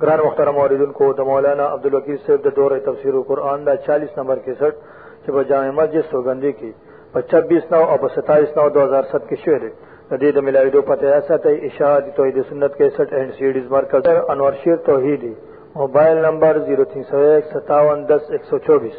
گران مخترم عوردن کو دا مولانا عبدالوکیل صاحب دا دور تفسیر قرآن دا چالیس نمبر کے سٹ چھ با جامع مسجد سوگندی کی پا چبیس نو اور پا ستائیس نو دو ہزار ست کے شعر دا دید ملائی دو پتہ ایسا تی اشاعت توحید سنت کے سٹ اینڈ سیڈیز مرکز در انوار شیر توحیدی موبائل نمبر زیرو تین سو ایک ستاون دس ایک سو چوبیس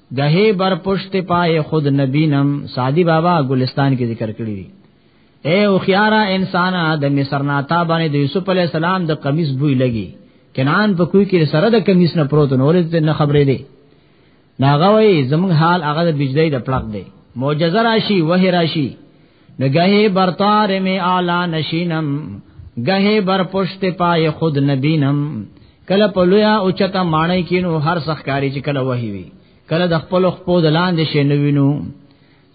گہے بر پشت پائے خود نبینم سادی بابا گلستان کې ذکر کړی دی اے او خیارا انسان د مصر ناتا باندې د یوسف علی السلام د قمیص بوی لګي کنان په کوی کې سره د قمیص نه پروت نو ولې نه خبرې دی ناغه وای زمون حال هغه د بجلی د پړق دی معجزه راشي وه راشي نگهی بر طارم اعلا نشینم گهی بر پشت پای خود نبینم کله په لویا او چتا مانای کینو هر سخکاری چې کله وحی وی کله د خپل خپو دلان دي شي نوینو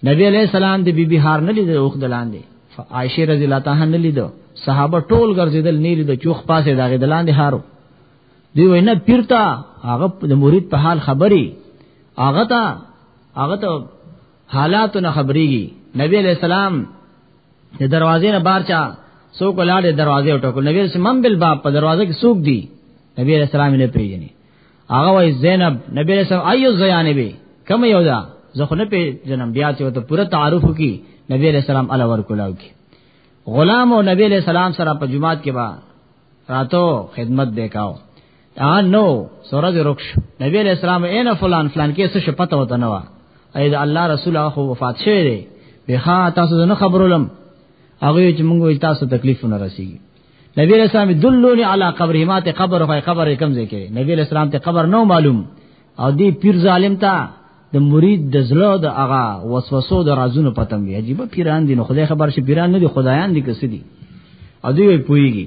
نبی علیہ السلام د بیبي هار نه لیدل اوخ دلان دي عائشه رضی الله تعالی نه لیدل صحابه ټول ګرځیدل نه لیدل چوخ پاسه داغه دلان دي هارو دی وینا پیرتا هغه د مرید په حال خبري هغه تا هغه ته حالات نه خبريږي نبی علیہ السلام د دروازې نه بار چا څوک لاړ دروازې ټکو نبی رسول من بل باب په دروازه کې څوک دی نبی علیہ السلام نه پیژني هغه وای زینب نبی علیہ السلام ایو زینبی کوم یو دا زه خو نه پیژنم بیا چې ته پوره تعارف کی نبی علیہ السلام علی ور کولاو کی غلام او نبی علیہ السلام سره په جمعات کې با راتو خدمت وکاو ا نو سره د رخص نبی علیہ السلام اے نه فلان فلان کې څه شپته وته نه و اې دا الله رسول هغه وفات شوی دی به ها تاسو نه خبرولم هغه چې موږ وي تاسو تکلیف نه رسیږي نبی علیہ السلام دلونی علی قبر ما ته قبر خو قبر کم ځای کې نبی علیہ السلام ته قبر نو معلوم او دی پیر ظالم ته د مرید د زړه د اغا وسوسو د رازونو پتم وی عجیب پیران دي نو خدای خبر شي پیران نه دي خدایان دي کسي دي ادي وي پويږي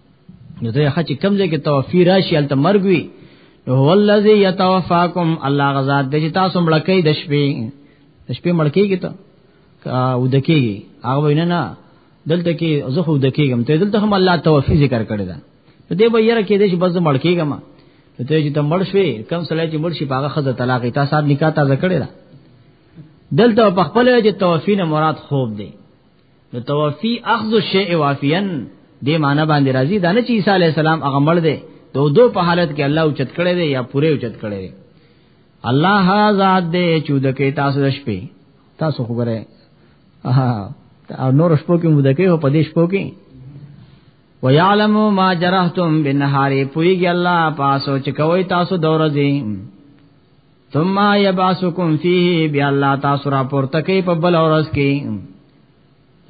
نو ته هغه چې کم ځای کې توفی راشي الته مرګ وي نو هو الذی یتوفاکم الله غزا د چې تاسو مړکې د شپې د شپې مړکېږي ته او دکېږي هغه وینا نه دلته کې زه خو دکېږم ته دلته هم الله توفی ذکر کړی دا دې به یره کې دې چې بس مړکېږم ته چې ته مړ شوې کم سړی چې مړ شي پاغه خزه طلاق تا صاحب نکاح تازه کړی دا دلته په خپل چې توفی نه مراد خوب دی نو توفی اخذ الشیء وافیا دې معنی باندې راځي دا نه چې عیسی علی السلام هغه مړ دی دو دو په حالت کې الله اوچت کړي دی یا پوره اوچت کړي دی الله آزاد دی چې د کې تاسو د شپې تاسو خبره او نور شپو کې مده کې او په دې شپو کې ويعلم ما جرحتم بالنهار پويږي الله پاسو چې کوي تاسو دورځي ثم يبعثكم فيه بیا الله تاسو را پورته کوي په بل اورس کې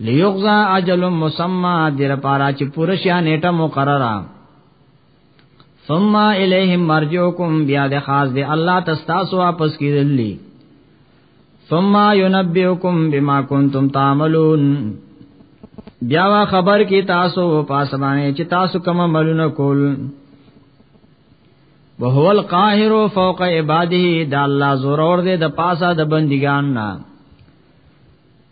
ليغزا اجل مسمى در پارا چې پوره شیا نیټه مقرره ثم اليهم مرجوكم بیا د خاص دی الله تاسو واپس کیدلی ثم ينبئكم بما كنتم تعملون بیا وا خبر کی تاسو پاسبانه چې تاسو کوم عملونه کول وهو القاهر فوق عباده دا الله زور اور دے د پاسا د بندگان نا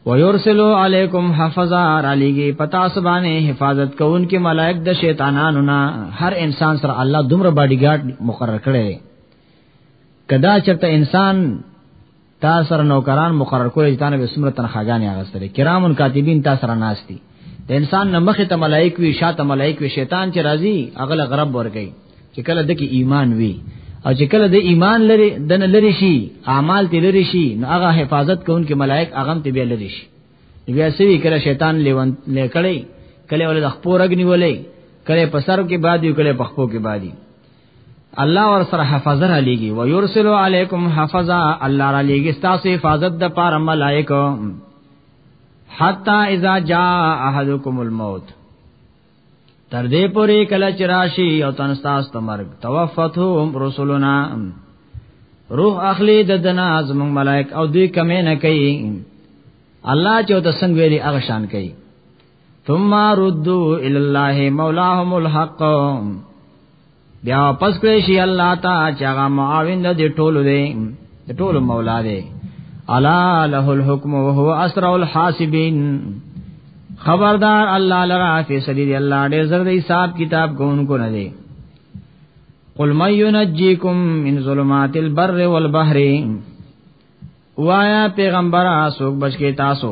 ويرسلو علیکم حفظا علیگی پتا سبانه حفاظت کون کې ملائک د شیطانانو نا هر انسان سره الله دومره باډی ګارد مقرر کړي کدا چرته انسان تا سره نوکران مقرر کول چې تانه به سمره تنخواګانې اغستلې کرامن کاتبین تا سره ناشتي د انسان نه مخه ته ملائک وی شاته ملائک وی شیطان چې راضي اغله غرب ورګي چې کله دکی ایمان وی او چې کله د ایمان لري دنه لري شي اعمال ته لري شي نو هغه حفاظت کوونکې ملائک هغه ته بیا لري شي بیا سوي کله شیطان لیوان لیکړي کله ول د خپورګ نیولې کله په سر کې بادي کله په خپو کې بادي الله ور سره حفظه را لېږي و يرسل علیکم حفظا الله را لېږي ستاسو حفاظت د پاره ملائکه حتا اذا جاء احدكم الموت تر دې پورې کله چې راشي او تنستاس تمرګ توفتهم رسولنا روح اخلي د دنا زمون ملائک او دوی کمې نه کوي الله چې د څنګه ویلي هغه شان کوي ثم ردو الى الله مولاهم الحق بیا پس کړی شي الله تا چې هغه معاون دی ټولو دی د ټولو مولا دی الا له الحكم وهو اسرع الحاسبين خبردار الله لرا فی سبیل الله دې زر دې حساب کتاب کوونکو نه دی قل من ينجيكم من ظلمات البر والبحر وایا پیغمبر اسوک بچ کې تاسو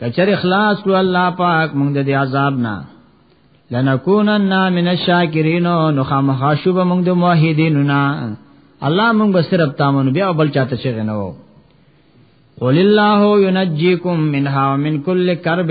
کچر اخلاص کړو الله پاک موږ د عذاب نه لنکونن من الشاکرین نو خامخا شوب موږ د موحدینو نه الله موږ به صرف تامن بیا بل چاته شغ نه وو قل الله ينجيكم منها ومن كل كرب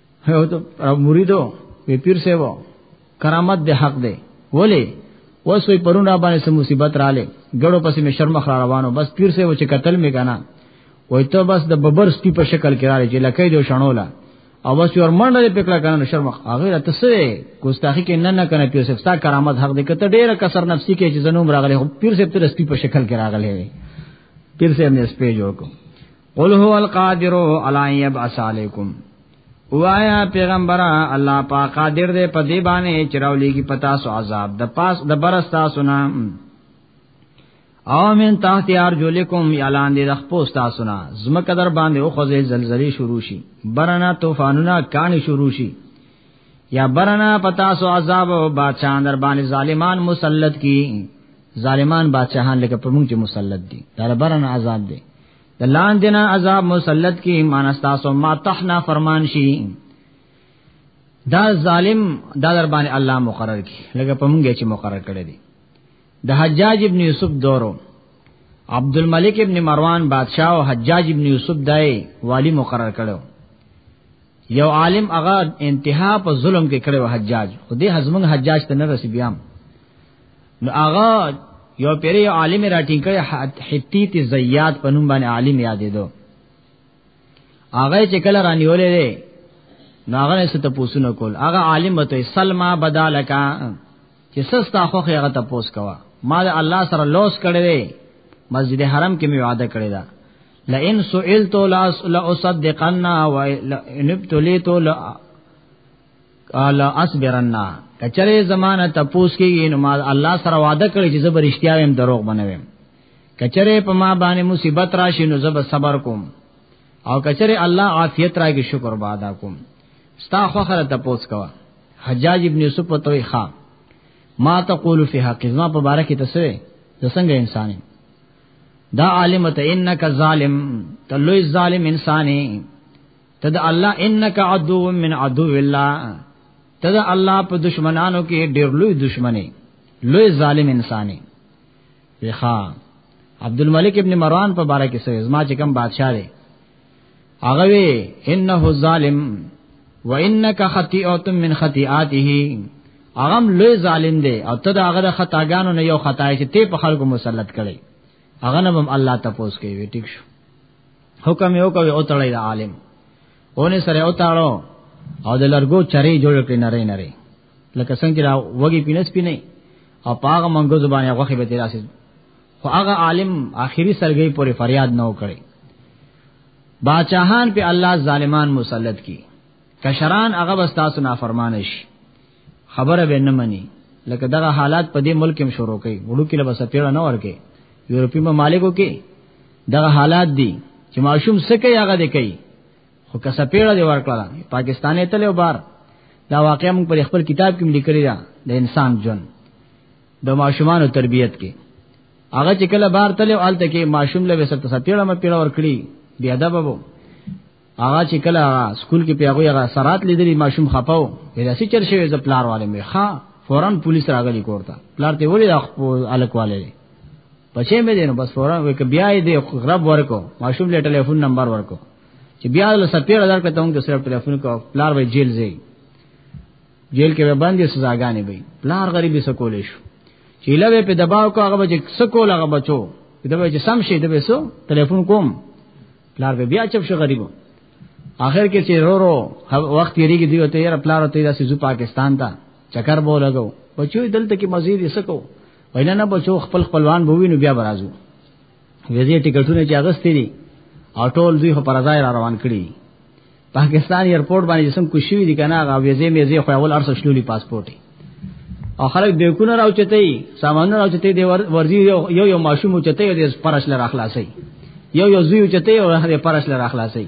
هو ته مریدو وی پیر سیو کرامت د حق دی ولی وسوی پرون را باندې سم مصیبت رااله ګړو پسې می شرم خړ روانو بس پیر سیو چې قتل می کنه وای ته بس د ببر سپی په شکل کې رااله چې لکه جو شنولا او بس ور منډه پکړه کنه شرم هغه راته سوی ګستاخی کې نه نه کنه پیر سیو ستا کرامت حق دی کته ډیره کسر نفسی کې چې زنوم راغله پیر سیو ته سپی په شکل کې راغله پیر سیو نه سپی جوړ کو قل هو القادر علی یبعث علیکم وایا پیغمبر الله پاک قادر دې په دې باندې چراولېږي پتا سو عذاب د پاس د برستا سنا او من تحت ارجلکم یلان دې د خپوستا سنا زمکه در باندې او خوځې زلزلې شروع شي برنا طوفانونه کانی شروع شي یا برنا پتا سو عذاب او بادشاہ در باندې ظالمان مسلط کی ظالمان بادشاہان لکه پرمونږ چې مسلط دي دا برنا عذاب دی د لاندې نه عذاب مسلط کی ایمان استاسو ما تحنا فرمان شي دا ظالم دا در باندې الله مقرر کی لکه په مونږه چې مقرر کړی دی د حجاج ابن یوسف دورو عبد الملک ابن مروان بادشاہ او حجاج ابن یوسف دای والی مقرر کړو یو عالم هغه انتها په ظلم کې کړو حجاج خو دې حزمن حجاج ته نه رسیدم نو هغه یو پیری عالم راټینګ کړي حتیت زیات په نوم باندې عالم یادې دو هغه چې کله رانیولې ده نو هغه څه ته پوښتنه کول هغه عالم ته سلمہ بدالکا چې سستا خو هغه ته پوس کوا ما د الله سره لوس کړی دی مسجد حرم کې می وعده کړی دا لئن سئلت لا اصدقنا و ان ابتلیت قال اصبرنا کچره زمانہ تپوس کیږي نو ما الله سره وعده کړی چې زبر اشتیا ویم دروغ بنویم کچره په ما باندې مصیبت راشي نو زب صبر کوم او کچره الله عافیت راګي شکر بادا کوم ستا خو خره تپوس کوا حجاج ابن یوسف په توي خا ما تقول فی حق زما په باره کې تسوي د څنګه انسان دا عالم ته انک ظالم تلوی ظالم انسانه تد الله انک عدو من عدو الله تد الله په دشمنانو کې ډېر لوی دشمنی لوی ظالم انساني ویخا عبد الملک ابن مروان په باره کې سوې زما چې کوم بادشاہ دی هغه وی انه ظالم وانک خطیئه من خطیئاته هغه لوی ظالم دی او ته دا هغه د خطاګانو نه یو خطا چې ته په خلکو مسلط کړي هغه نه هم الله تپوس کوي ټیک شو حکم یو کوي او تړی دا عالم اونې سره او تاړو او د لرګو چری جوړ کړی نری نری لکه څنګه را وږي پینس پینې او پاغه منګو زبانه غوخه به تیراسي خو هغه عالم آخري سرګي پورې فریاد نه وکړي باچاهان په الله ظالمان مسلط کی کشران هغه بس تاسو نافرمان شي خبره به نه مني لکه دغه حالات په دې ملک هم شروع کړي وړو کې لبس پیړه نه ورکه یورپی ممالکو کې دغه حالات دي چې ماشوم سکه یاغه دی کوي خو که سپیړه دی ورکړه پاکستاني ته له بار دا واقعا موږ په خپل کتاب کې لیکلی دا د انسان جون د ماشومانو تربيت کې هغه چې کله بار تل او الته کې ماشوم له وسه ته سپیړه م پیړه ورکړي بیا ادب وو هغه چې کله سکول کې پیغوی هغه سرات لیدلی ماشوم خپاو پیدا سي چر شوی ز پلار والے مې ها فورن پولیس راغلی کوړتا پلار ته ویل الک والے پچې مې دینو بس فورن وک بیا دې غرب ورکو ماشوم له ټلیفون نمبر ورکو چې بیا له سپیر هزار کته هم د صرف ټلیفون کو پلار به جیل زی جیل کې به باندې سزاګانې وي پلار غریبي سکولې شو چې لوي په دباو کو هغه به سکول هغه بچو دا به چې سم شي دا به سو ټلیفون کوم پلار به بیا چپ شو غریبو اخر کې چې رو رو وخت یریږي دی ته یې پلار ته داسې زو پاکستان ته چکر بو لګو بچو دلته کې مزید یې سکو وینا نه بچو خپل خپلوان بو وینو بیا برازو ویزه ټیکټونه چې اغستې دي او ټول دوی په پرځای را روان کړي پاکستان ایرپورټ باندې سم کوشي دي کنه هغه ویزه میزه خو اول ارسه شلولي پاسپورت او خلک د کونه راوچتې سامانونه راوچتې دی ورځي یو یو ماشوم چتې دی پرش لر اخلاصي یو یو زوی چتې او هغه پرش لر اخلاصي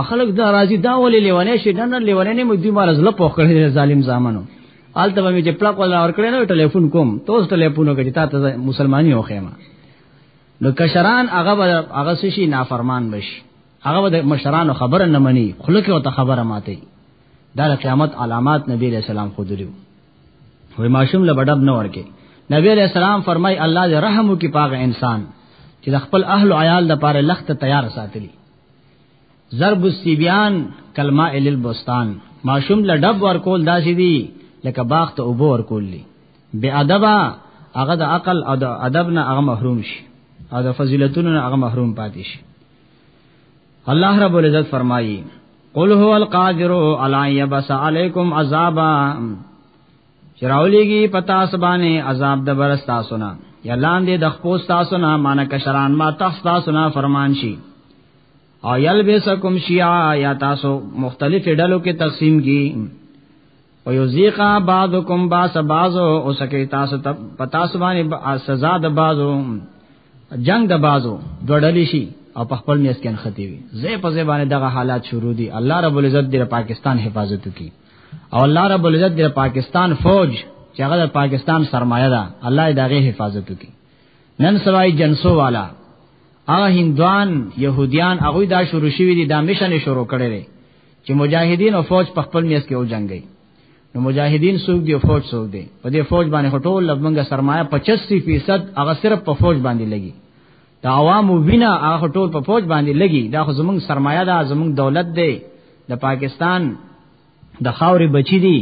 اخلق دا راځي دا ولې لیوانې شي نن لیوانې نه مدي مال زله پوخ کړی ظالم زامنو آلته به مې چې پلاک ولا ور کړی نو ټلیفون کوم توس ټلیفونو کې تا ته مسلمانۍ وخېما نو کشران هغه هغه شي نافرمان بشي هغه د مشرانو خبره نه مني خلک او ته خبره ماتي دا د قیامت علامات نبی علیہ السلام خو دلیو وای ماشوم له بډب نه ورکه نبی علیہ السلام فرمای الله دې رحم وکي پاغه انسان چې د خپل اهل او عیال د پاره لخت تیار ساتلی ضرب السبیان کلمه ال البستان ماشوم له ډب ورکول داسې دی لکه باغ ته اوبو ورکول دي بے ادب هغه د عقل او د ادب نه هغه محروم شي او د فضیلتونو نه هغه محروم پاتې شي الله رب العزت فرمایي قل هو القادر علی یبس علیکم عذابا چراولیږي پتا سبانه عذاب د برستا سنا یا لاندې د خپو تاسو نه مان کشران ما تاسو تاسو نه فرمان شي او یلبسکم شیعا یا تاسو مختلف ډلو کې تقسیم کی او یذیقا بعضکم باس بعضو او سکه تاسو ته پتا سبانه سزا د بعضو جنگ د بازو دوړلی شي او په خپل میس کې انختی وي زه په زبانه دغه حالات شروع دي الله رب العزت د پاکستان حفاظت وکي او الله رب العزت د پاکستان فوج چې هغه د پاکستان سرمایه ده الله دغه حفاظت وکي نن سوای جنسو والا هغه هندوان يهوديان هغه دا شروع شوی دي دا مشن شروع کړي چې مجاهدین او فوج په خپل میس کې او جنگي نو مجاهدین څوک دی فوج څوک دی په دې فوج باندې هټول لبمنګه سرمایه 85% هغه صرف په فوج باندې لګي دا عوامو وینا هغه ټول په فوج باندې لګي دا خو زمونږ سرمایه ده زمونږ دولت دی د پاکستان د خاورې بچی دی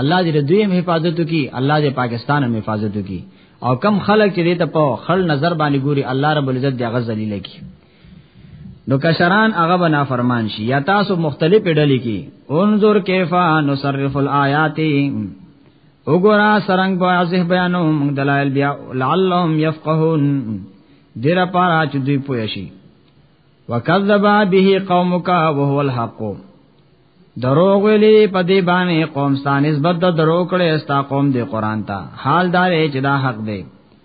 الله دې دوی هم حفاظت وکي الله دې پاکستان هم حفاظت وکي او کم خلک چې دې ته په خل نظر باندې ګوري الله رب العزت دې غزل لکی نو کشران هغه بنا فرمان شي یا تاسو مختلف ډلې کې انظر کیفا نصرف الایات وګورا سرنګ بیا زه بیانو موږ دلایل بیا لعلهم یفقهون دیر پارا چې دوی پوه شي وکذب به قومک وهو الحق دروغ ویلی په دې باندې قوم ستانس بد دروغ کړي استا قوم دې قران ته حال دار چې دا حق دی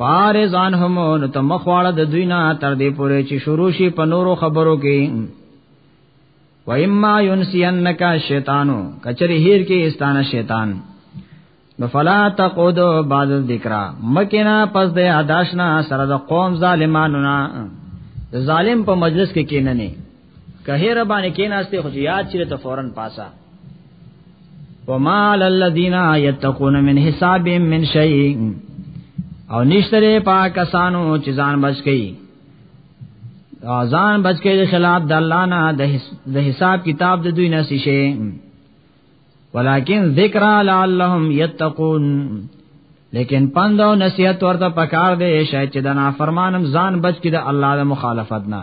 فارز عنهم نو ته مخواړه د دوی نه تر دې پورې چې شروع شي په نورو خبرو کې و اما ينسينك الشیطان کچری هیر کې استانه شیطان نو فلا تقود بعد الذکر مکینا پس د اداشنا سره د قوم ظالمانو نه ظالم په مجلس کې کیننه کهره باندې کیناسته خو یاد چیرې ته فورن پاسا وما للذین یتقون من حساب من شیء او نشتره پاکستانو چې ځان بچ کئ ځان بچ کئ خلاف د الله نه د حساب کتاب د دوی نه شي ولکن ذکر لعلهم یتقون لیکن پند او نصیحت ورته پکار دی شاید چې د نافرمانم ځان بچ کړي د الله د مخالفت نه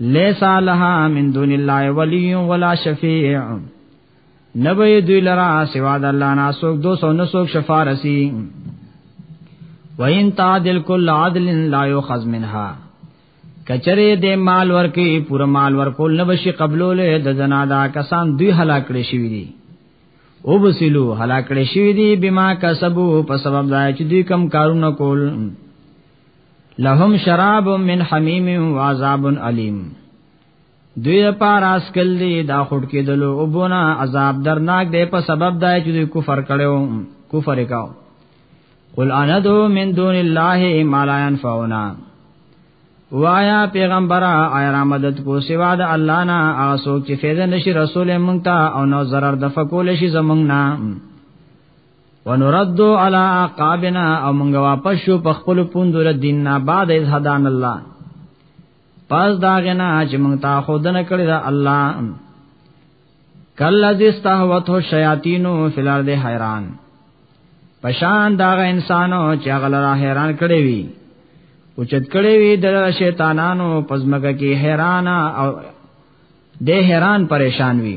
ليس لها من دون الله ولي ولا شفيع نبي دوی لرا سوا د الله نه سوک 209 شفارسی وین تعدل کل عدل لا یؤخذ منها کچره د مال ورکی پور مال ورکول نه بشي قبلولې د زنادا کسان دوی هلاک کړي شوی دي او بسلو هلاک کړي شوی دي بما کسبو په سبب دا چې دوی کم کارونه کول لهم شراب من حمیم و عذاب علیم دوی پار اسکل دی دا خټ کې دلو او بونا عذاب درناک دی په سبب دا چې دوی کفر کړو کفر وکاو قل انا دو من دون الله ما لا ينفعنا وایا پیغمبر آیا را مدد کو سوا د الله نه آسو چې فیض نشي رسول مونږ ته او نو zarar د فکول شي زمونږ نه ونرد علی اعقابنا او موږ واپس شو په خپل پوندره دین نه بعد از هدان الله پس دا غنا چې موږ تا خود نه کړی دا الله کلذ استهوته شیاطین فی الارض حیران پشان دا غ انسانو چې غلرا حیران کړی وی او چت کړی وی د شیطانانو پزمګه کې حیران او د حیران پریشان وی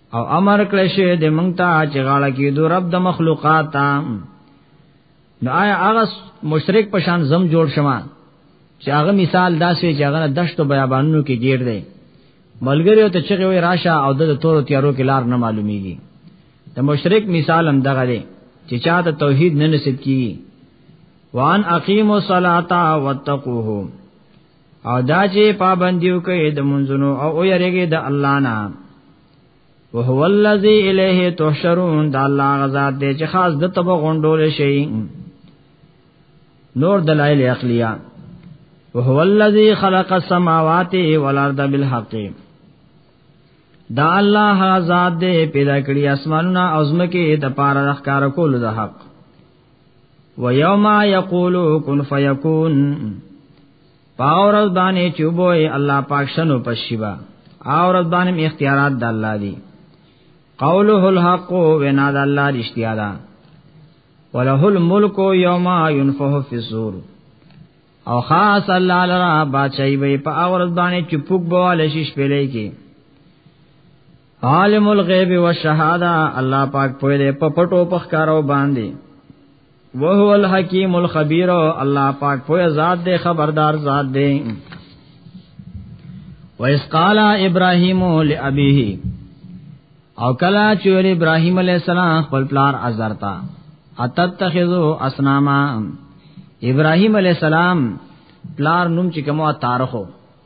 او امر کړی شی د مونږ ته چې غاړه کې دو رب د مخلوقات تا نو آیا هغه مشرک په شان زم جوړ شمه چې هغه مثال داسې چې هغه دشت او بیابانونو کې گیر دی ملګری ته چې وي راشه او د تور تیارو کې لار نه معلومیږي د مشرک مثال هم دغه دی چې چا ته توحید نه نصیب کیږي وان اقیموا الصلاة واتقوه او دا چې پابندیو کوي د منځونو او او یریږي د الله نه وهو الذی الیه تحشرون دا الله غزاد دې چې خاص د تب غونډول شي نور دلائل عقلیه وهو الذی خلق السماوات والارض بالحق دا الله غزاد دې پیدا کړی اسمانونه او زمکه د پاره د ښکار کولو د حق و یوم یقول کن فیکون پاور باندې چوبوي الله پاک شنو پشیبا اور باندې اختیارات د الله دی قوله الحق ونا د الله رښتیا ده وله الملک یوم ينفخ فی الصور او خاص الله لرا بادشاہي به په اور باندې چپوک بواله شیش پلې کې عالم الغیب والشهاده الله پاک په دې په پټو په ښکارو باندې وهو الحکیم الخبیر الله پاک په ذات دې خبردار ذات دې وَإِذْ قَالَ إِبْرَاهِيمُ لِأَبِيهِ او کلا چې ور ابراهيم عليه السلام خپل پلار ازر تا اتتخذو اسناما ابراهيم عليه السلام پلار نوم چې کومه تارخو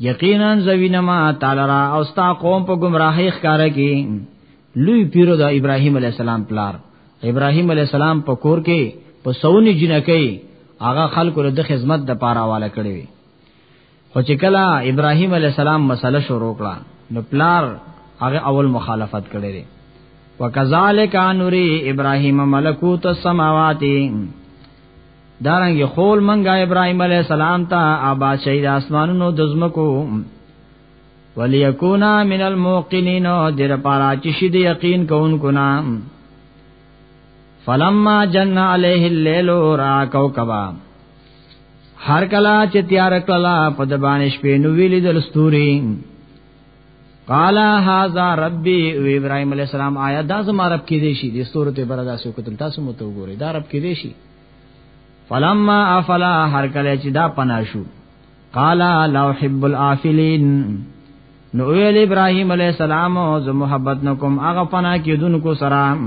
یقینا زوینه ما تعالی را او ستا قوم په گمراهی ښکارا کی لوی پیرو د ابراهیم علی السلام پلار ابراهیم علی السلام په کور کې په سونی جنکې هغه خلکو د خدمت د پاره والا کړی وي خو چې کله ابراهیم علی السلام مسله شروع کړه نو پلار هغه اول مخالفت کړی دی وکذالک انوری ابراهیم ملکوت السماوات دارنګ خول منګا ابراهيم عليه السلام ته آباد شهید اسمانونو د زمکو وليكونا من الموقنين در پارا چې شید یقین کوونکو نام فلما جن عليه الليل را کوكبا هر کلا چې تیار کلا په د باندې شپې نو ویلې د لستوري قال هاذا ربي وی ابراهيم عليه السلام آیا دا زما رب کې دي شي د ستورو ته بردا سو کتل تاسو مو ته وګورئ دا رب کې دي شي فلما افلا هر کله چې دا پنا شو قال لو حب الافلين نو ویل ابراهيم عليه السلام او زه محبت نکوم هغه پنا کې دونکو سلام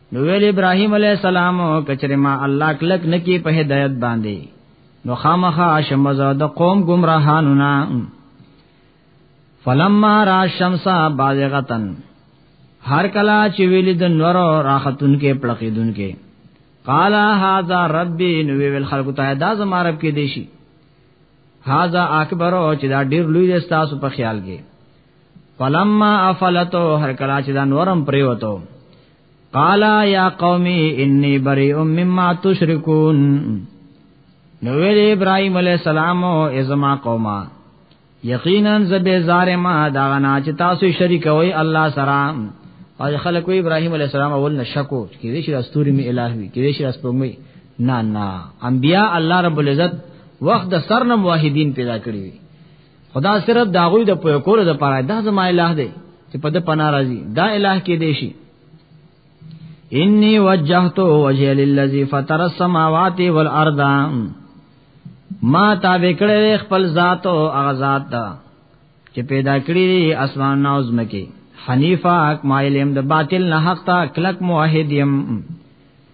نو ویل ابراهيم عليه السلام کچره ما الله کلک نکی په هدایت باندې نو خامخا شمزه د قوم گمراهانو نه فلما را شمس بازغتن هر کلا چې ویل د نور راحتون کې پړقیدون کې قال هذا ربي نو ویل خلق ته دا زما رب کې دیشي هذا اکبر او چې دا ډیر لوی دی تاسو په خیال کې فلما افلتو هر کلا چې دا نورم پریوتو قالا یا قومی انی بریء مما تشرکون نو ویل ابراهیم علی السلام او ازما قوما یقینا زبه زارما دا غنا چې تاسو شریک وای الله سره او خلکو ابراهیم علی السلام اول نشکو کې دې شي استوري می الہ وی کې دې شي اسپومي نه نه انبیا الله رب العزت وخت د سرنم واحدین پیدا کړی خدا صرف دا غوی د پوی کول د پاره دا زما الہ دی چې په د پنا راضي دا الہ کې دی شي انی وجهت وجه للذي فطر السماوات والارض ما تا وکړې خپل ذات او هغه ذات ته چې پیدا کړی دی اسمان او زمکه حنیفه حق مایلم د باطل نه حق تا کلک موحد يم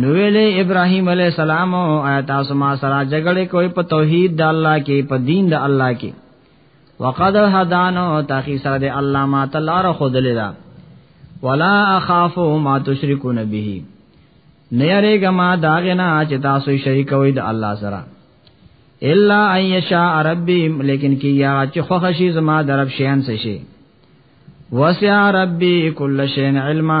نو ویلې ابراهيم عليه السلام او تاسو ما سره جګړه کوي په توحید د الله کې په دین د الله کې وقد هدانو تاخي سره د الله ما تلار خودلې دا ولا اخاف ما تشركون به نه یریګه ما داغه نه چې تاسو شریک وي د الله سره الا ايشا ربي لیکن کی یا چې خوښ شي زما درب شیان څه شي وسع ربي كل شيء علما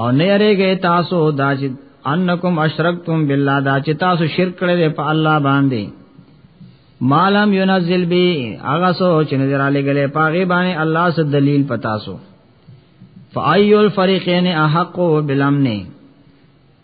او نه یریږي تاسو دا چې انکم اشرکتم بالله دا چې تاسو شرک کړی په الله باندې مالم ينزل بي هغه سوچ نه دراله غلې پاغه باندې الله سره دلیل پتا سو فایل فریقین احق بالامن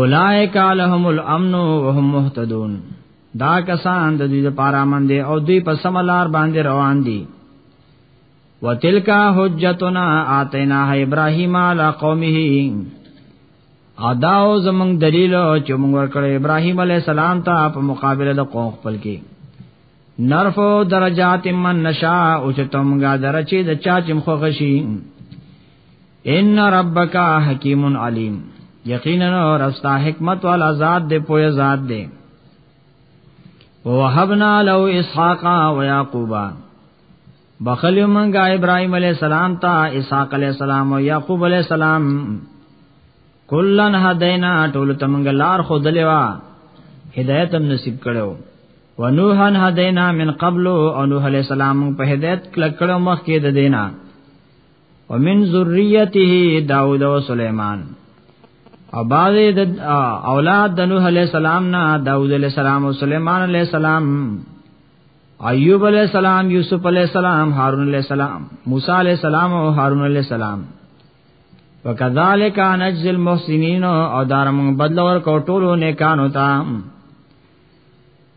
اولائک لهم الامن وهم مهتدون دا کسان د دې لپاره امن دي او دوی په سملار باندې روان دي وتلک حجتنا اتینا ابراهیم علی قومه اداو زمنګ دلیل چې موږ ورکړ ابراهیم علی السلام ته په مقابله د قوم خپل کې نرفو درجات من نشا او چتم گا درچه د چا چم خو غشي ان ربک حکیم علیم یقینا رستا حکمت والا ذات دے پویا ذات دے ووهبنا له اسحاق و یاقوبا بخلیو منګه ابراهيم عليه السلام ته اسحاق عليه السلام او يعقوب عليه السلام کلن هدینا ټول تمنګ لار خو دلیوا هدایت هم نصیب کړو ونوحن هدینا من قبل او نوح علیہ السلام په هدایت کلک کړو مخ کې د دینا ومن ذریته داوود او سليمان او بعض د اولاد د نوح علیہ السلام نه داوود علیہ السلام او سليمان علیہ السلام ایوب علیہ السلام یوسف علیہ السلام هارون علیہ السلام موسی علیہ السلام او هارون علیہ السلام وکذالک نجز المحسنین او دارم بدل ور کو ټولو نیکانو تا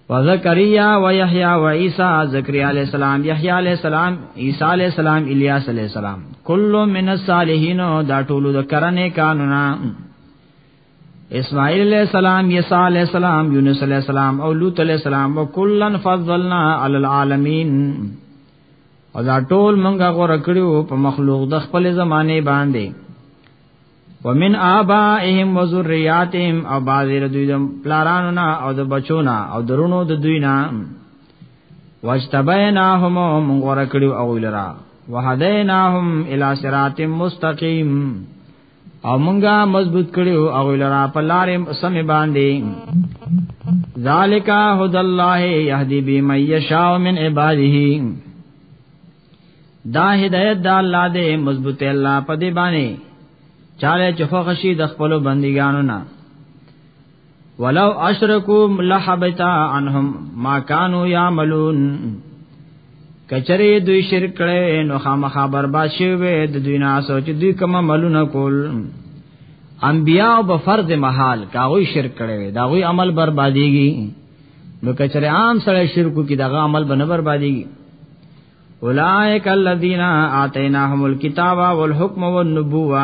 وزکریا و یحیی و عیسی زکریا علیہ السلام یحیی علیہ السلام عیسی علیہ السلام الیاس علیہ السلام کل من الصالحین دا ټولو د کرنے قانونا اسماعیل علیہ السلام یسع علیہ السلام یونس علیہ السلام او لوط علیہ السلام وکلن فضلنا علی العالمین او دا ټول منګه غوړ کړیو په مخلوق د خپل زمانه باندې ومن آبائهم وذرياتهم او بازر دوی د پلارانو نه او د بچو نه او درونو د دوی نه واجتبیناهم من غوړ کړیو او لرا وهدیناهم الی صراط مستقیم او مونږه مضبوط کړو او لرا په لارې سم باندې ذالک هد الله يهدي بمن يشاء من عباده دا هدایت د الله دې مضبوط الله په دې باندې چاله چې خوښي د خپل بندګانو نه ولو اشرکوا لحبط عنهم ما كانوا يعملون کچره دوی شرک کړي نو خامخا برباد شوی د دوی نه سوچ دوی کوم عملونه کول انبیاء په فرض محال کاوی شرک کړي دا غوی عمل برباديږي نو کچره عام سره شرکو کې دغه عمل بنه برباديږي اولائک الذین آتیناهم الکتاب والحکم والنبوه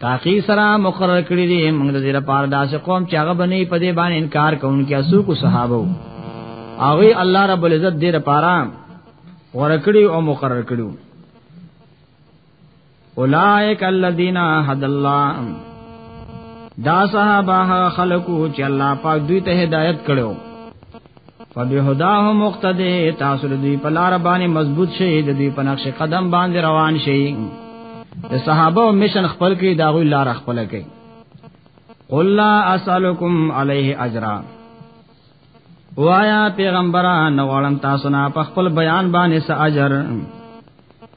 تاقی سره مقرر کړی دی موږ د زیره پار داسې قوم چې هغه بنې په دې باندې انکار کوونکي اسو کو صحابه هغه الله رب العزت دې لپاره ورکړي او مقرر کړو اولائک الذین هد الله دا صحابه خلقو چې الله پاک دوی ته هدایت کړو فبهداه مقتدی تاسو د دوی په لار باندې مضبوط شئ د دوی په نقش قدم باندې روان شئ د صحابه او مشن خپل کې دا غوی لار خپل کې قل لا اسالکم علیه اجرا وایا پیغمبران نوالم تاسو نه په خپل بیان باندې س اجر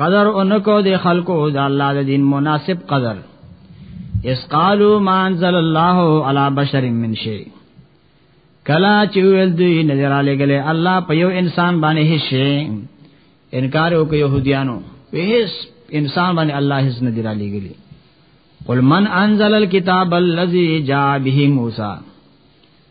قدر اونکو د خلکو د الله د دین مناسب قدر اس قالو ما انزل الله علی بشر من شی کلا چې ویل دوی نظر علی گله الله په یو انسان باندې هیڅ شی انکار وکړ يهوديانو په هیڅ انسان باندې الله هیڅ نظر علی گله قل من انزل الكتاب الذي جاء به موسی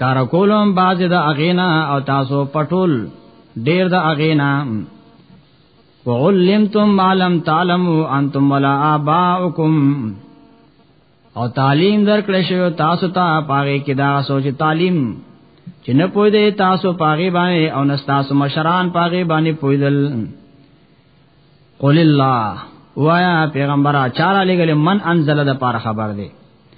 کار کولم باز د اغینا او تاسو پټول ډیر د اغینا وعلمتم ما لم تعلموا انتم ولا آباؤکم او تعلیم درکړې شو تاسو ته پاره کې دا سوچ تعلیم چې نه پوي دې تاسو پاره باندې او نه تاسو مشران پاره باندې پوي دل قول الله وایا پیغمبره چاره لګل من انزل د پاره خبر دی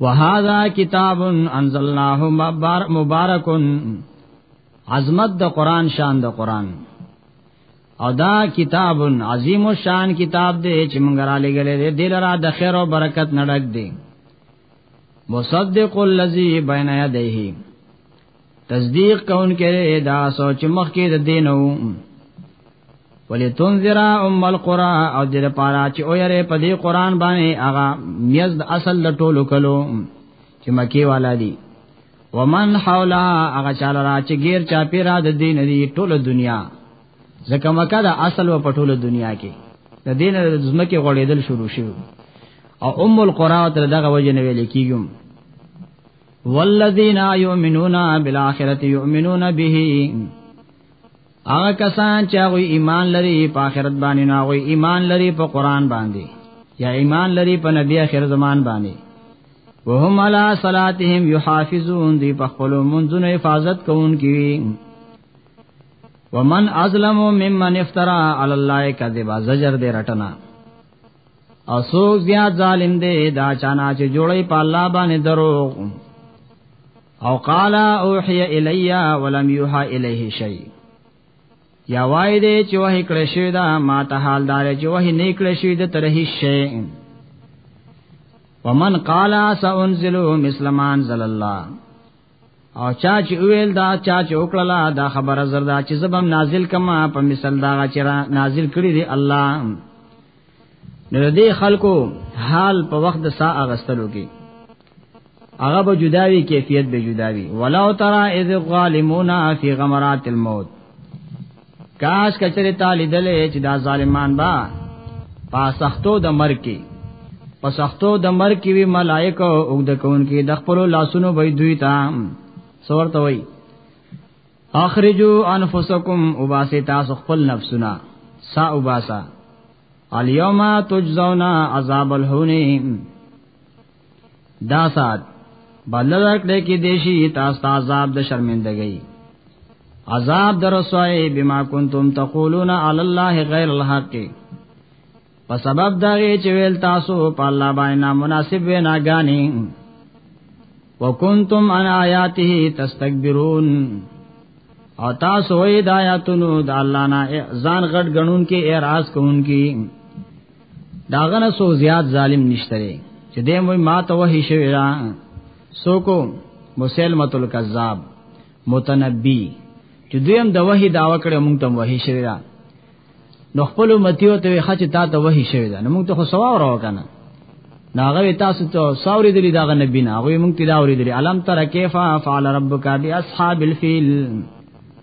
وهذا کتاب انزلناه مبارک عظمت د قران شان د قران او دا کتاب عظیم الشان کتاب دی چې مونږ را لګلې دی دلرا د خیر او برکت نډک دی مصدق الذی بین یدیه تصدیق کون کې دا سوچ مخ کې د دینو ولی تنذر ام القرى او دې لپاره چې او یې په دې قران باندې هغه میز د اصل د ټولو کلو چې مکی والا دي ومن حولا هغه چاله را چې غیر چا پیرا د دین دی ټوله دنیا ځکه مکه د اصل و په ټوله دنیا کې د دین د ځمکه غړېدل شروع شو او ام القرى تر دغه وجه نه ویل کیږم والذین یؤمنون بالآخرة یؤمنون به هغه کسان چې هغه ایمان لري په آخرت باندې نه هغه ایمان لري په قران باندې یا ایمان لري په نبی آخر زمان باندې وهم علی صلاتهم یحافظون دی په خپل منځونو حفاظت کوونکي ومن ازلم ممن افترا علی الله کذبا زجر دې رټنا او سوک زیاد ظالم دے دا چانا چې جوړی پا اللہ باندې دروغ او قالا اوحی الیا ولم یوحا الیه شئی یا وای دے چې وحی کړی شوی دا ما ته حال دار چې وحی نه کړی شوی د ترهی شی ومن قالا سانزلو مثل ما انزل الله او چا چې ویل دا چا چې وکړه دا خبره زردا چې زبم نازل کما په مثال دا چې نازل کړی دی الله نو دې خلکو حال په وخت د سا اغستلو کې هغه به جداوی کیفیت به جداوی ولو ترى اذ الظالمون فی غمرات الموت کاش کچره تا لیدلې چې دا ظالمان با پاسختو د مرګ کې پسختو د مرګ کې وی ملائکه او د کون کې د خپل لاسونو به دوی ته سورته وای اخرجوا انفسکم وباسه تاسو خپل نفسونه سا وباسه الیوم تجزونا عذاب الهون دا سات بدل ورکړي کې دیشي تاسو عذاب د شرمندګۍ عذاب در رسوي بما کنتم تقولون علی الله غیر الحق په سبب دا چې ویل تاسو په الله باندې نامناسب وینا غاني وکنتم عن آیاته تستكبرون او تاسو یې د آیاتونو د الله نه ځان غټ غنون کې اعتراض کوونکی داغه نه سو زیات ظالم نشته لري چې دې مو ما ته وحی شوی را سو کو مسلمه الکذاب متنبی چې دویم د وحی داوا کړې مونږ ته وحی شوی را نو خپل متیو ته خچ تا ته وحی شوی دا نو مونږ ته خو سوا ورو کنه ناغه تاسو ته ساوري دلی داغه نبی نه هغه مونږ ته دا ورې دلی علم تر کیفا فعل ربک بی اصحاب الفیل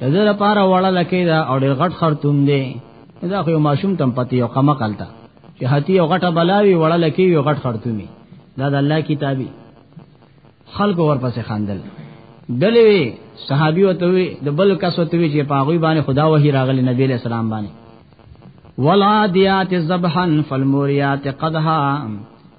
دغه لپاره وړه لکه دا او ډېر غټ خرطوم دی دا خو یو ماشوم تم پتی یو قمه کالتا چې هتی یو غټه بلاوي وړه لکه یو غټ خرطومي دا د الله کتابي خلق ورپسې خاندل دلې وی صحابي وته وی د بل کس وته وی چې پاغوي باندې خدا وحي راغلی نبی له سلام باندې ولادیات ذبحا فالموریات قدها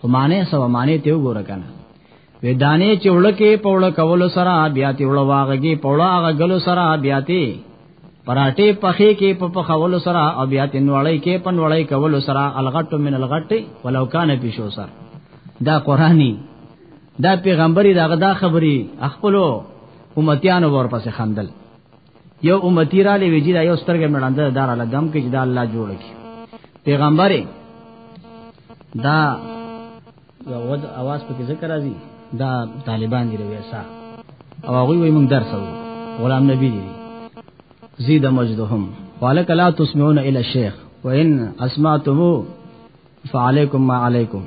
خو معنی سو معنی ته وګوره کنه وې دانه چې وړکه په وړ کول سره بیا تی وړ واغږي په وړ هغه ګل سره بیا تی پراټه پخې کې په پخول سره او بیا تی نوړی کې په نوړی کول سره الغټ من الغټ ولو کان پیشو سر دا قرآنی دا پیغمبري دا غدا خبري خپلو امتیانو ورپسې خندل یو امتی را لوي چې دا یو سترګې مړاند دار الله دم کې چې دا الله جوړ کی پیغمبر دا یو ود आवाज په ذکر راځي دا طالبان دی ویسا او هغه وي موږ درس وو غلام نبی دی زید مجدهم والک لا تسمعون الى الشيخ وان اسمعتم فعليكم ما عليكم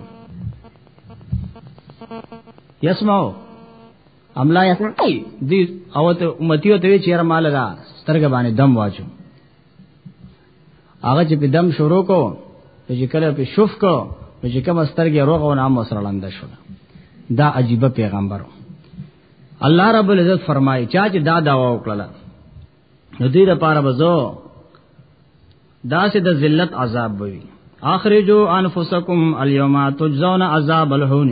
يسمعوا املا یې دې او ته امتیو ته چیرې مال دا سترګ باندې دم واچو هغه چې په دم شروع کو چې کله په شوف کو چې کوم سترګې روغ او نام وسره لاندې شو دا عجیب پیغمبرو الله رب العزت فرمایي چا چې دا داوا وکړه نو دې لپاره بزو دا سه د ذلت عذاب وي اخرجوا انفسکم اليوم تجزون عذاب الهون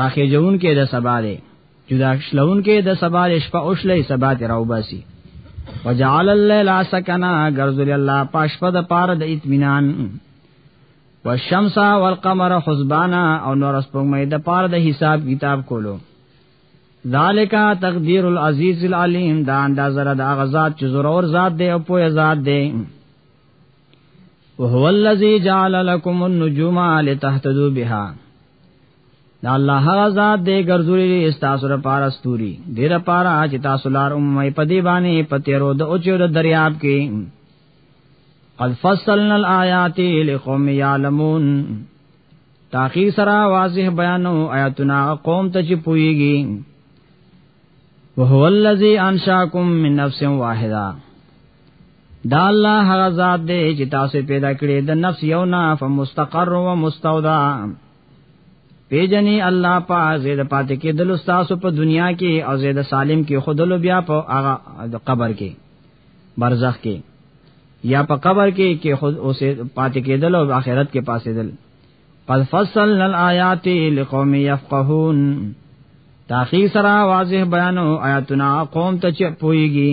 راخېجون کې د سبا دی جدا شلون کې د سبا شپه او شلې سبا ته راوباسي وجعل الليل سکنا غرذل الله پاشپه د پار د اطمینان والشمس والقمر حسبانا او نور سپوږمې د پار د حساب کتاب کولو ذالک تقدیر العزیز العلیم دا اندازه را د غزاد چې زورور ذات دی او پوهه ذات دی وهو الذی جعل لكم النجوم لتهتدوا بها دا الله هغه ذات دې ګرځولې استاسو لپاره ستوري دې لپاره چې تاسو لار امه په دې باندې په تیرو د اوچو د دریاب کې قد فصلنا الآیات لقوم یعلمون تاخیر سره واضح بیانو آیاتنا قوم ته چې پويږي وهو الذی انشاکم من نفس واحده دا الله هغه ذات دی چې تاسو پیدا کړی د نفس یو نه فمستقر و مستودع پیجنې الله په زید پاتې کې دل تاسو په دنیا کې او زید سالم کې خودلو بیا په هغه قبر کې برزخ کې یا په قبر کې کې خود اوسه پاتې کې دل او آخرت کې پاسې دل قد فصلنا الآیات لقوم یفقهون تاخیر سره واضح بیانو آیاتنا قوم ته چ پويږي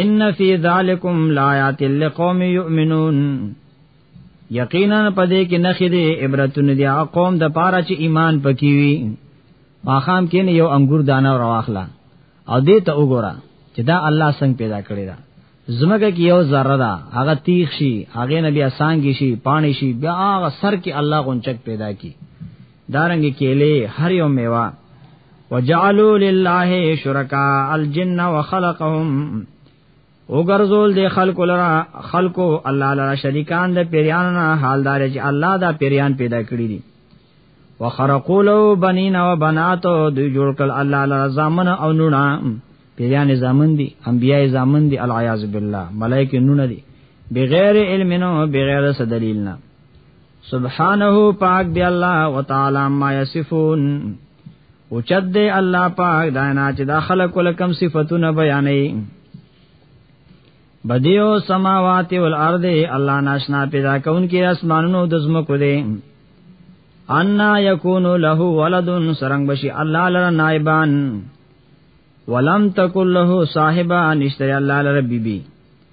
ان فی ذالکم لایات لقوم یؤمنون یقینا پدې کې نخې دې عبرتونه دي قوم د پاره چې ایمان پکې وي ماخام کې یو انګور دانه راواخلا او دې ته وګوره چې دا الله څنګه پیدا کړی دا زمګه کې یو ذره ده هغه تیخ شي هغه نبی اسانګي شي پانی شي بیا هغه سر کې الله غونچک پیدا کی دارنګ کېلې هر یو میوه وجعلوا لله شرکاء الجن وخلقهم وګرځول د خلکو لرا خلکو الله لرا شریکان د پیریانو نه حالدار چې الله دا پیریان پیدا کړی دي وخرقوا له بنین و بنات دوی جوړ کړ الله لرا زامن او نونا پیریان زامن دي انبیای زامن دي العیاذ بالله ملائکه نونا دي بغیر علم نو بغیر دلیل نه سبحانه پاک دی الله وتعالى ما يصفون او چد دی الله پاک دا نه چې دا خلق ولکم صفاتونه بیانې بدیو سماوات والارض الله ناشنا پیدا کون کې اسمانونو د زمکو دی ان یکون له ولد سرنګ بشي الله لره نائبان ولم تکل له صاحبہ نشتر اللہ لربی بی, بی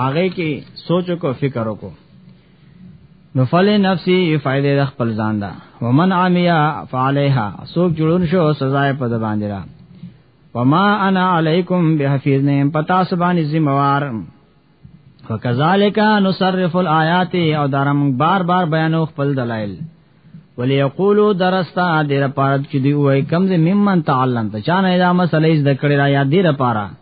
هغه کې سوچ کو فکر وکړو نو فل نفسي فائدې د خپل ځان دا ومن عمیا فعليها سوک جوړون شو سزا په د باندې را وما انا علیکم بحفیظ نه پتا سبانی ذمہوار فکذالک نصرف الایات او درم بار بار بیانو خپل دلایل وليقولوا درستا دیر پارت چې دی وای کم زمم من تعلم ته چانه دا مسلې ذکر را یا دیر پارا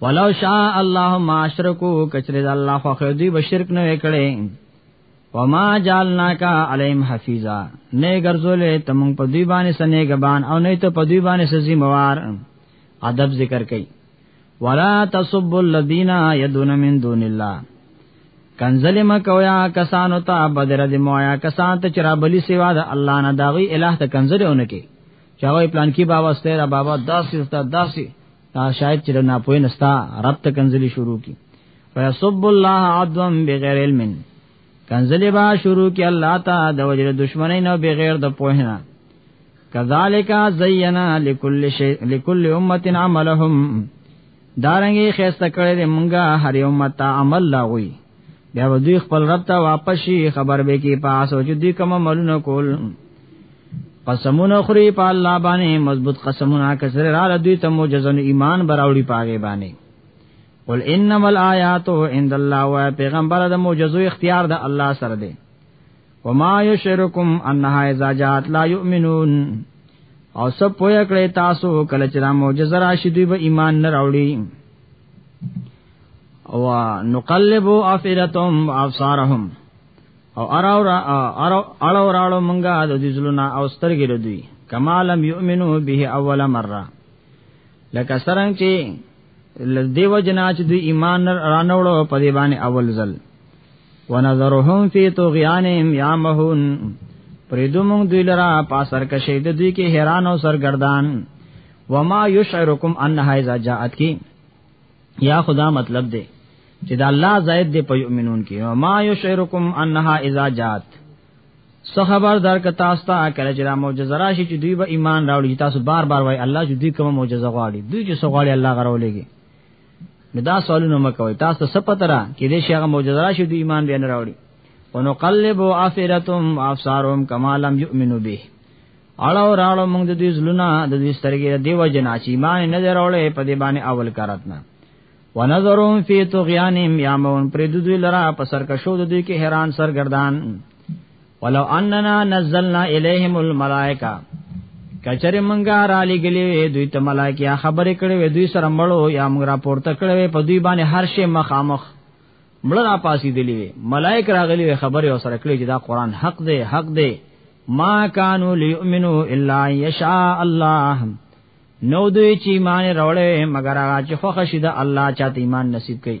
ولو شاء الله ما اشرکو کچره د الله خو خدای به شرک نه وکړي وما جعلنا کا علیم حفیظا نه ګرځولې تم په دوی باندې سنې غبان او نه ته په دوی باندې سزي موار ادب ذکر کړي ولا تسب الذین یدون من دون الله کنزل مکویا کسانو ته بدر دی مویا کسان ته چرابلی سیوا د الله نه داوی الہ ته کنزل اونکي چې هغه پلان کې بابا ستره بابا داسې ستا داسې دا شاید چې نه پوي نستا رب ته کنځلي شروع کی فیسب الله عدوا بغیر علم کنځلي با شروع کی الله تا د وجه دشمنی نه بغیر د پوهنه کذالک زینا لكل شی لكل امه عملهم دارنګي خسته کړي دې مونږه هر یو مت عمل لاغوي بیا ودی خپل رب ته واپس شي خبر به کې پاس او جدي کوم عملونه کول قسمونه خوري په الله باندې مضبوط قسمونه کسر را دوی ته معجزن ایمان براوړي پاګې باندې قل انما الآیات عند الله و پیغمبر د معجزو اختیار د الله سره دی وما یشرکم انها اذا جاءت لا یؤمنون او سب پویا کړی تاسو کله چې دا معجزه راشي دوی به ایمان نه راوړي او نقلب افئدتهم وابصارهم او اراو را اراو اراو راړو مونږه د دې زلونا او سترګې ردوي کمالم یؤمنو به اول مره لکه سرنګ چې دیو جنا چې دوی ایمان رانوړو په دی باندې اول ځل ونظرهم فی طغیانهم یامهون پریدو مونږ دوی لرا پاسر کشی د دوی کې حیران او سرګردان وما یشعرکم انها اذا جاءت کی یا خدا مطلب دی چې دا الله زائد دی په یؤمنون کې وما یشعرکم انها اذا جاءت سو خبر در ک تاسو ته کله چې دا معجزه راشي چې دوی به ایمان راوړي تاسو بار بار وای الله چې دوی کوم معجزه غواړي دوی چې سو غواړي الله غره ولېږي نو دا سوالونه مکوئ تاسو څه پته را کې دې شي هغه معجزه راشي د ایمان بیان راوړي ونقلب افئرتهم وابصارهم كما لم يؤمنوا به اړو راړو موږ د دې زلونه د دې سترګې د دیو جنا چې ایمان نه درولې په دې باندې اول کارتنه ونظرهم فی طغیانهم یامون پر دوی لرا په سرکشو د دوی کې حیران سرګردان ولو اننا نزلنا الیہم الملائکہ کچره منګه را لګلې دوی ته ملائکه خبرې کړې دوی سره مړو یا موږ را پورته کړې په دوی باندې هر شی مخامخ مړ را پاسې دي وي ملائک راغلي وي خبره او سره کړی چې دا قران حق دی حق دی ما کانوا لیؤمنو الا یشاء الله نو دوی چې ایمان راوړې مگر هغه چې خوښ شي د الله چاته ایمان نصیب کړي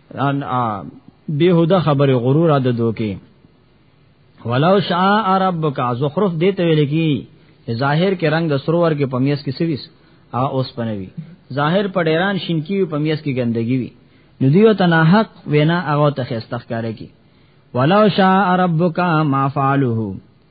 ان بیهوده خبره غرور د دوکي ولو شاء ربک زخرف دې ته ویل کی ظاهر کې رنگ د سرور کې پمیس کې سویس او اوس پنوي ظاهر په ډیران شین کې پمیس کې ګندګي وي نو دیو تنا حق وینا هغه ته خستخ کاره کی ولو شاء ربک ما فعلوه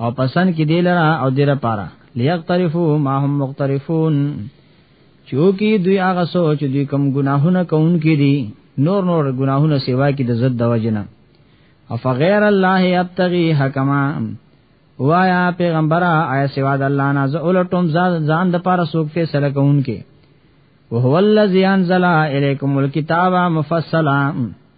او پسند کې دی لرا او دیره پارا لیقترفو ما هم مقترفون چوکی دوی هغه سوچ دوی کم گناهونه کوونکې دي نور نور گناهونه سیوا کې د زد د وجنه افغیر الله یبتغي حکما وایا پیغمبره آیا سوا د الله نه ز اولټم ځان د پاره سوک فیصله کوونکې وهو الذی انزل الیکم الکتاب مفصلا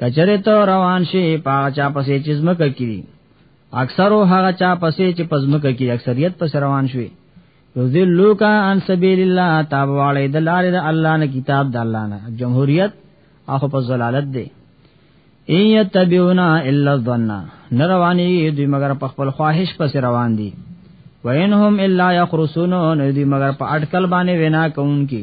کچره ته روان شي پاغه چا پسې چې زمکه کړي اکثر هغه چا پسې چې پزمکه کړي اکثریت پس روان شوي یذلوک عن سبیل الله تاب والے د لارې د الله نه کتاب د الله نه جمهوریت اخو په زلالت دی ان یتبعونا الا الظن نه رواني دوی مگر په خپل خواهش پس روان دي وینهم الا یخرسون دوی مگر په اٹکل باندې وینا کوونکي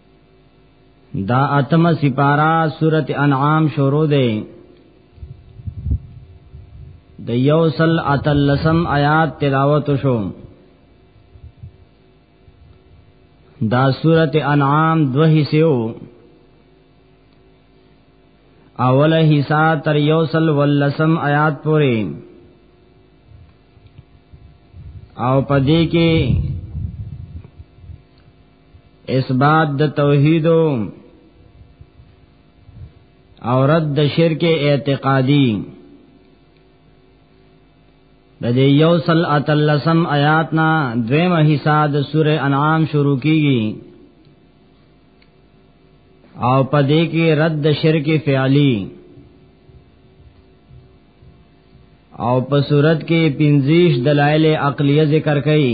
دا اتم سپارا سورت انعام شروع دے د یوصل اتلسم آیات تلاوت شو دا سورت انعام دو حصیو اول حصہ تر یوصل واللسم آیات پوری او پدې کې اثبات د توحید او رد د شرک اعتقادی د دې یو سل اتلسم آیات نا دویمه حصہ د سوره انعام شروع کیږي او پدې کې رد د شرک فعلی او په صورت کې 25 دلایل عقلیه ذکر کړي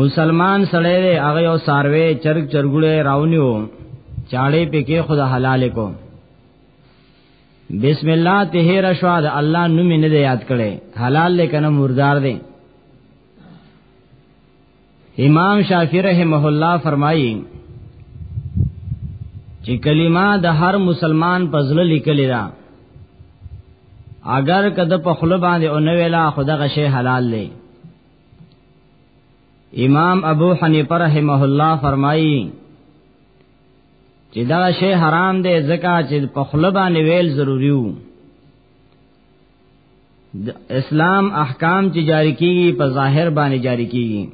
مسلمان سړی دی هغه یو ساروی چرګ چرګوړې راونیو چاړې پکې خدا حلال کو بسم الله ته رشوا د الله نوم نه دی یاد کړي حلال لیکنه مردار دی امام شافعی رحمه الله فرمایي چې کلمه د هر مسلمان په ځله لیکل دا اگر کده په خله باندې او نه ویلا خدغه شی حلال دی امام ابو حنیفه رحمه الله فرمایي چې دا شی حرام دی ځکه چې په خله باندې ویل ضروری وو اسلام احکام چې جاری کیږي په ظاهر باندې جاری کیږي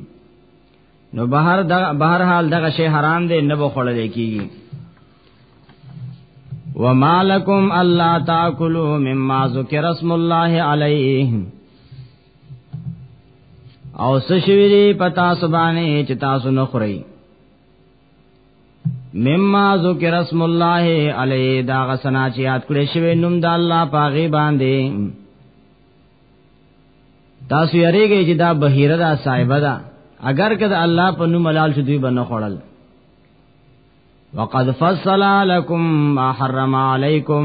نو بهر د بهر حال دغه شی حرام دی نه بخړل کیږي ومالکم الله تاکلوا مما ذکر اسم الله علیه او سشوی دی پتا سبانه چې تاسو نه خوري مما ذکر اسم الله علی دا غسنا چې یاد کړی شوی نوم د الله پاغي باندې تاسو یریږئ چې دا بهیره دا صاحبہ دا اگر که د الله په نوم حلال شې دوی بنه خړل وقد فصل لكم ما حرم عليكم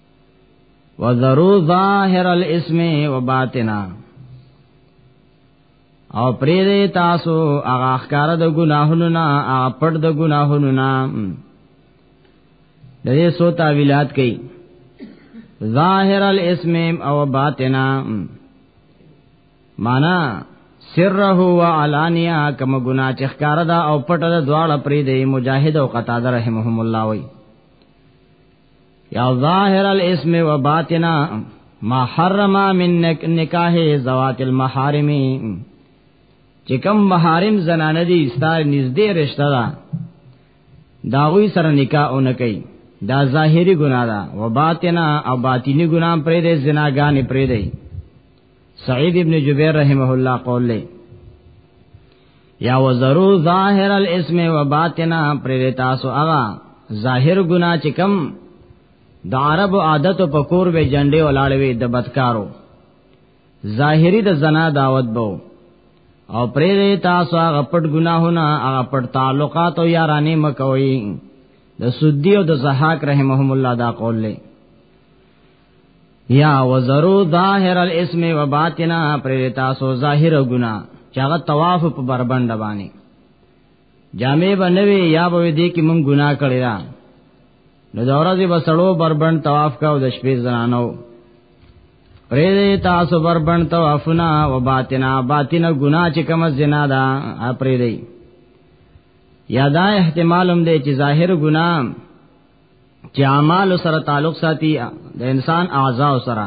وذرو ظاهر الاسم وباطنا او پرې دې تاسو هغه اخکار د ګناهونو نه هغه پټ د ګناهونو نه د دې سو تعویلات کوي ظاهر الاسم او باطنا معنا سره و علانیا کما گنا چې ښکار دا او پټه دا دواړه پرې دی مجاهد او قتاده رحمهم الله وی یا ظاهر الاسم و باطنا ما حرم من نکاح زوات المحارم چې کوم محارم زنانه دي ستاره نږدې رشتہ ده داوی سره نکاح اون کوي دا ظاهری ګناه ده و باطنا او باطینی ګناه پرې دې زناګانې پرې دې سعید ابن جبیر رحمه الله قول له یا وزرو ظاهر الاسم و باطنا پر تاسو اغا ظاهر گنا چې کم د عرب عادت په کور به جنډې ولاړوي د بدکارو ظاهری د زنا دعوت بو او پرې تاسو هغه پټ ګناهونه هغه پټ تعلقات او یارانه مکوئ د سدی او د زحاق رحمهم الله دا قول له یا وزرو ظاهر الاسم و باطنا پر تاسو ظاهر ګنا چاغه طواف په بربند باندې جامع بنوي یا به دې کې مونږ ګنا کړی را نو دا ورځې بسړو بربند طواف کا او د شپې زنانو پرې تاسو بربند طوافنا و باطنا باطنا ګنا چې کوم زنا دا پرې دی یا دا احتمال هم دی چې ظاهر ګناه چې اعمال سره تعلق ساتي د انسان اعضاء سره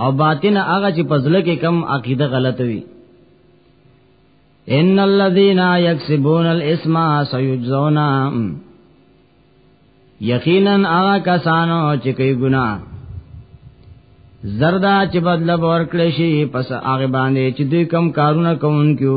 او باطن هغه چې پزله کې کم عقیده غلط وي ان الذين يكسبون الاسم سيجزون یقینا هغه کسانو چې کوي ګناه زردا چې بدل ورکړي شي پس هغه باندې چې دوی کم کارونه کوونکو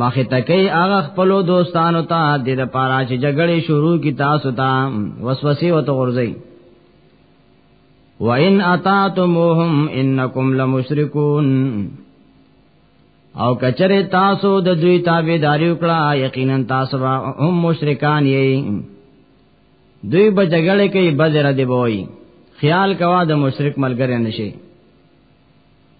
مخه تکي هغه خپل دوستانو ته د لپاره چې جګړه شروع کی تاسو ته وسوسه وته ورځي وَإِنْ أَطَعْتُمُوهُمْ إِنَّكُمْ لَمُشْرِكُونَ او کچره تاسو د دوی تابعداري وکړه یقینا تاسو هم مشرکان یې دوی به جګړه کوي بدر دی وای خیال کوا د مشرک ملګری نشي